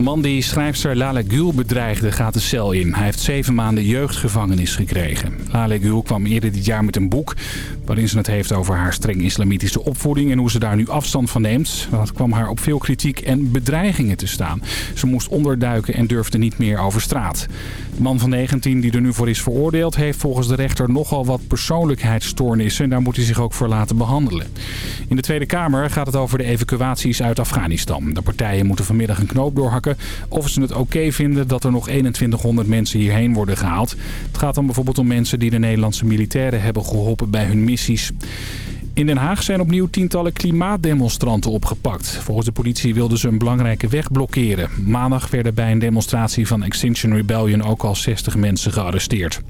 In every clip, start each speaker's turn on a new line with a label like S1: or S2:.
S1: Een man die schrijfster Lale Gül bedreigde gaat de cel in. Hij heeft zeven maanden jeugdgevangenis gekregen. Lale Gül kwam eerder dit jaar met een boek... waarin ze het heeft over haar streng islamitische opvoeding... en hoe ze daar nu afstand van neemt. Dat kwam haar op veel kritiek en bedreigingen te staan. Ze moest onderduiken en durfde niet meer over straat. De man van 19 die er nu voor is veroordeeld... heeft volgens de rechter nogal wat persoonlijkheidsstoornissen... en daar moet hij zich ook voor laten behandelen. In de Tweede Kamer gaat het over de evacuaties uit Afghanistan. De partijen moeten vanmiddag een knoop doorhakken of ze het oké vinden dat er nog 2100 mensen hierheen worden gehaald. Het gaat dan bijvoorbeeld om mensen die de Nederlandse militairen hebben geholpen bij hun missies. In Den Haag zijn opnieuw tientallen klimaatdemonstranten opgepakt. Volgens de politie wilden ze een belangrijke weg blokkeren. Maandag werden bij een demonstratie van Extinction Rebellion ook al 60 mensen gearresteerd.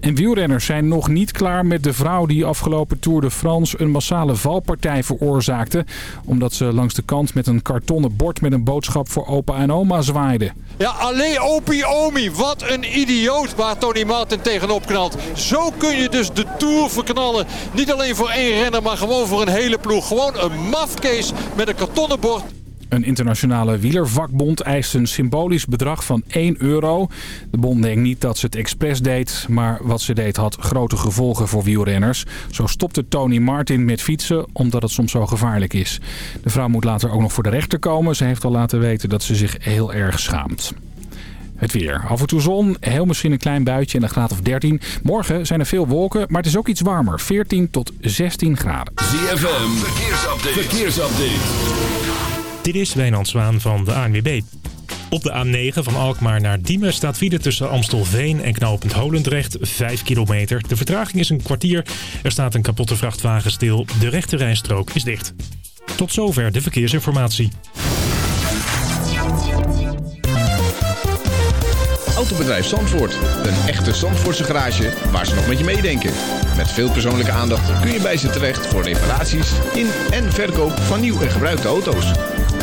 S1: En wielrenners zijn nog niet klaar met de vrouw die afgelopen Tour de France een massale valpartij veroorzaakte. Omdat ze langs de kant met een kartonnen bord met een boodschap voor opa en oma zwaaide.
S2: Ja, alleen opie omi. Wat een idioot waar Tony Martin tegenop knalt. Zo kun je dus de Tour verknallen. Niet alleen voor één renner, maar gewoon voor een hele ploeg. Gewoon een mafkees met een kartonnen bord.
S1: Een internationale wielervakbond eist een symbolisch bedrag van 1 euro. De bond denkt niet dat ze het expres deed, maar wat ze deed had grote gevolgen voor wielrenners. Zo stopte Tony Martin met fietsen, omdat het soms zo gevaarlijk is. De vrouw moet later ook nog voor de rechter komen. Ze heeft al laten weten dat ze zich heel erg schaamt. Het weer. Af en toe zon, heel misschien een klein buitje en een graad of 13. Morgen zijn er veel wolken, maar het is ook iets warmer. 14 tot 16 graden.
S3: ZFM, verkeersupdate. verkeersupdate.
S4: Dit is Wijnand Zwaan van de ANWB. Op de A9 van Alkmaar naar Diemen staat file tussen Amstelveen en knooppunt Holendrecht 5 kilometer. De vertraging is een kwartier. Er staat een kapotte vrachtwagen stil. De rechte rijstrook is dicht. Tot zover de verkeersinformatie.
S5: Autobedrijf Zandvoort. Een echte Zandvoortse garage waar ze nog met je meedenken. Met veel persoonlijke aandacht kun je bij ze terecht voor reparaties in en verkoop van nieuw en gebruikte auto's.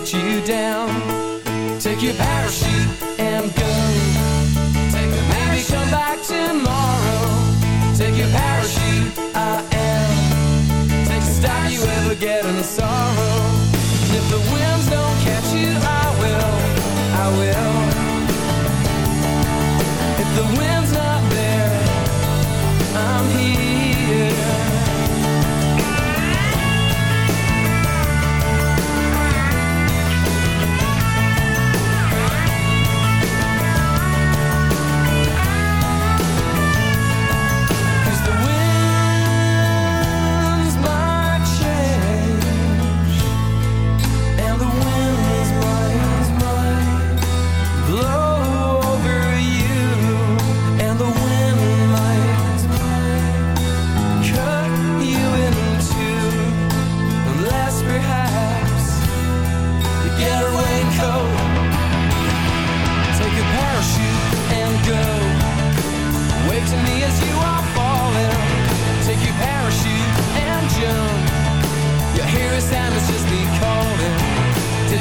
S6: let you
S7: down.
S8: Take your parachute and go. Take the Maybe come back tomorrow.
S9: Take your parachute, I am. Take the stop you ever get in sorrow.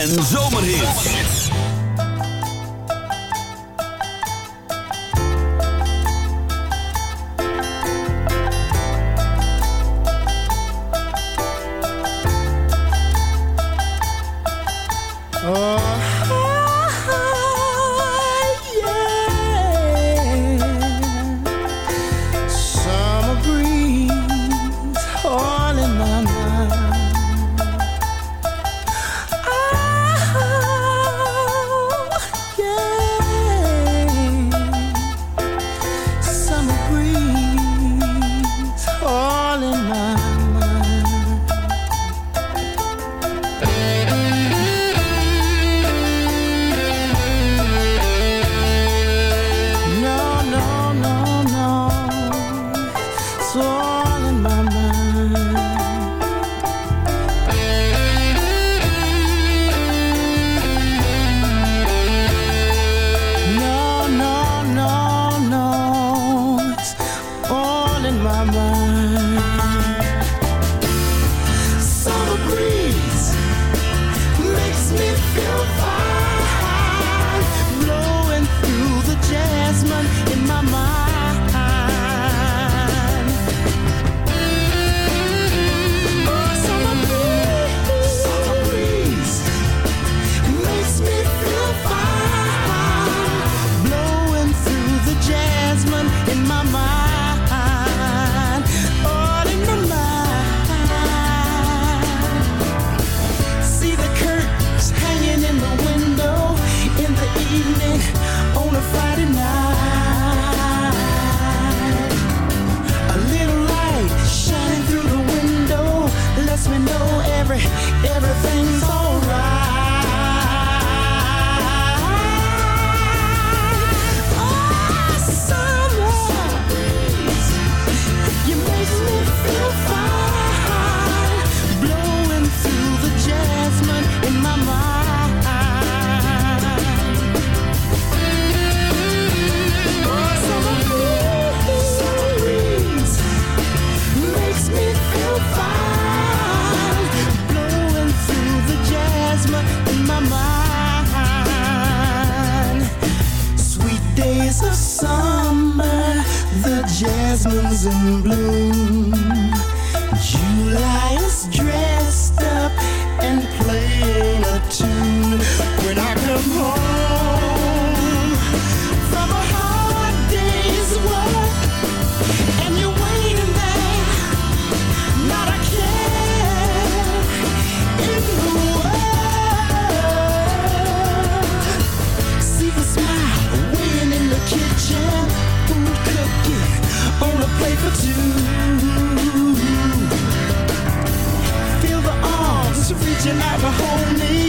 S10: en zo. jasmines in bloom. July. you like
S9: a homie.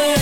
S10: Ochii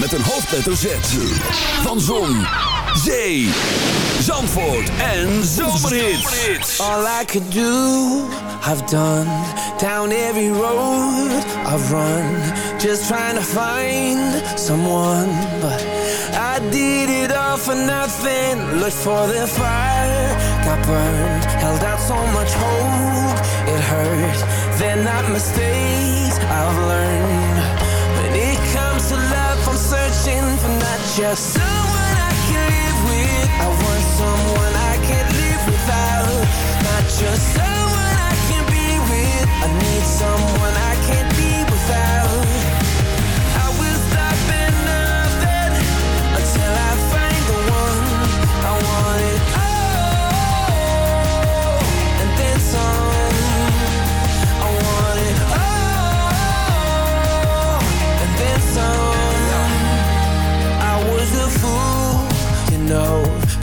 S6: Met een hoofdletter Z. Van Zon, Zee, Zandvoort en Zomerhits.
S3: All I could do, I've done. Down every road I've run. Just trying to find someone. But I did it all for nothing. Looked for the fire, got burned. Held out so much hope, it hurt. They're not mistakes I've learned searching for not just someone I can live with. I want someone I can't live without. Not just someone I can be with. I need someone I can't be without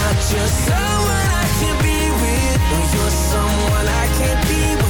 S3: Not just someone I can be with. No, you're someone I can't be without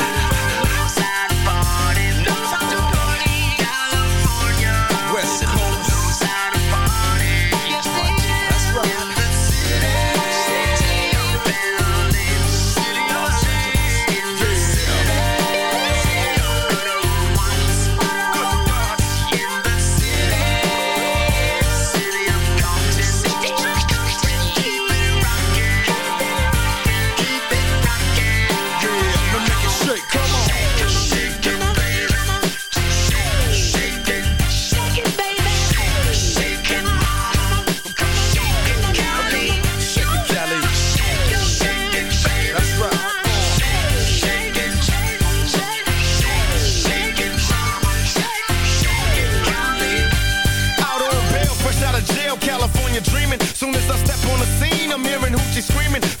S11: Screaming.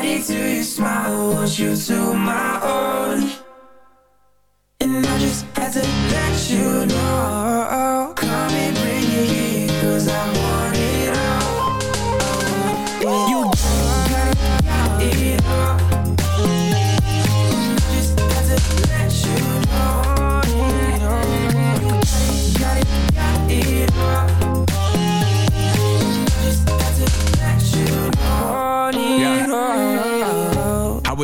S12: body to your smile, want you to my own.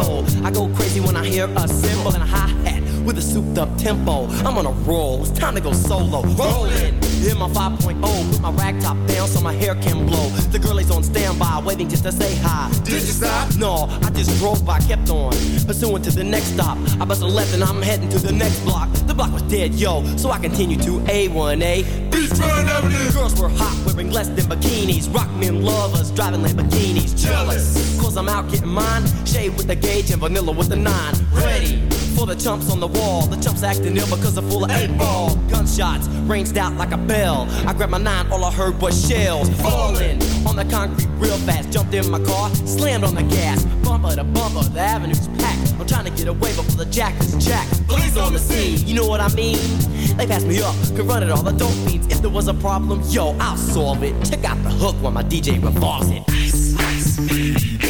S13: Nimble. I go crazy when I hear a cymbal and a hi-hat with a souped up tempo. I'm on a roll, it's time to go solo. Rolling, hit my 5.0, put my rag top down so my hair can blow. The girl is on standby, waiting just to say hi. Did you stop? No, I just drove by, kept on. Pursuing to the next stop. I bust a left and I'm heading to the next block. The block was dead, yo, so I continue to A1A. Beachfront Avenue. Girls were hot, wearing less than bikinis. Rock men lovers, driving Lamborghinis. Jealous, I'm out getting mine. Shade with the gauge and vanilla with the nine. Ready for the chumps on the wall. The chumps acting ill because they're full of eight ball. Gunshots ranged out like a bell. I grabbed my nine, all I heard was shells falling on the concrete real fast. Jumped in my car, slammed on the gas. Bumper to bumper, the avenue's packed. I'm trying to get away before the jack is jacked. Police on the scene, you know what I mean? They passed me up, could run it all, the dope beats. If there was a problem, yo, I'll solve it. Check out the hook while my DJ revolves it. Ice, ice,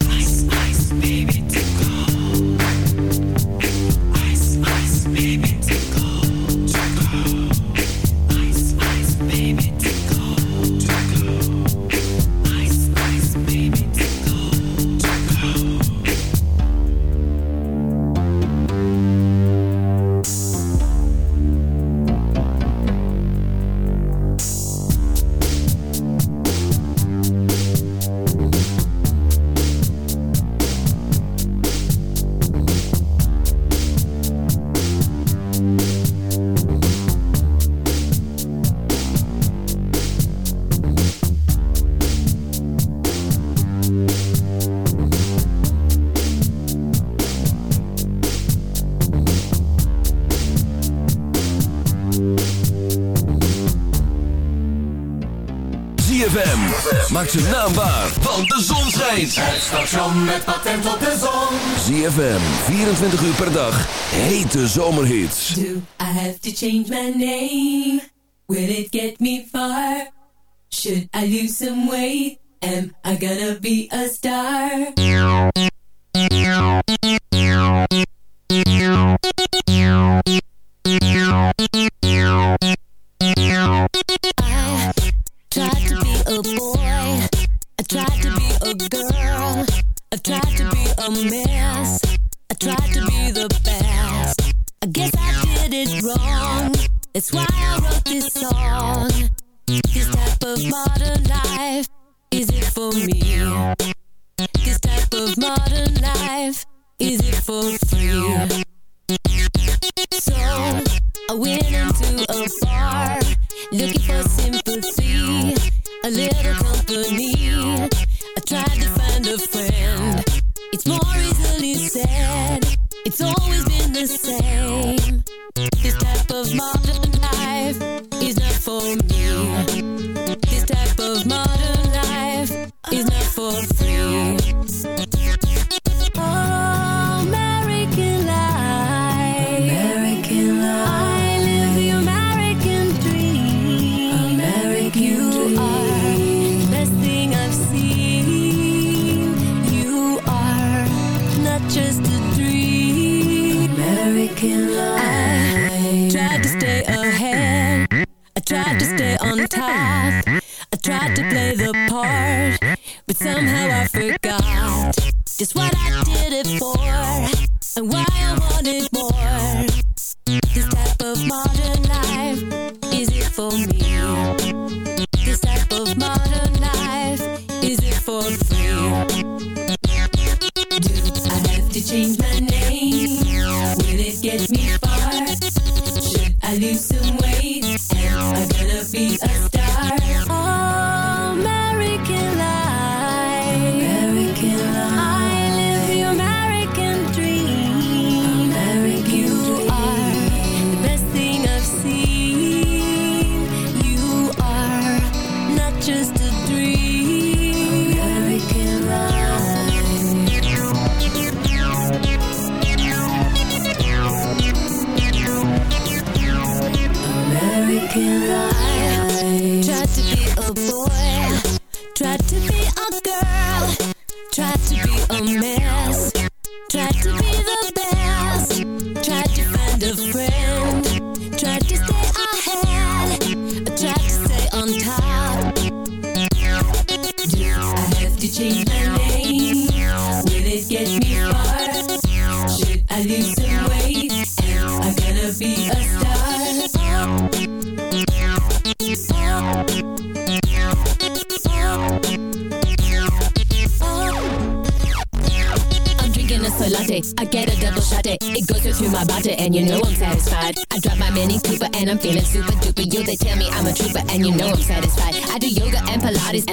S14: Zijn naam waar, want de zon schijnt.
S2: Het station met patent op de zon.
S14: ZFM, 24 uur per dag. Hete zomerhits.
S6: Do I have to change my name? Will it get me far? Should I lose some